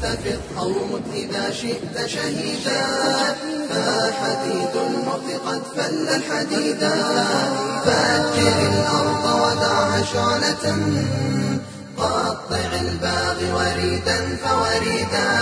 كنت في مت إذا شئت شهيدا. فحديد الموت قد فل الحديدا فأجر الأرض ودع شعلة قطع الباغ وريدا فوريدا.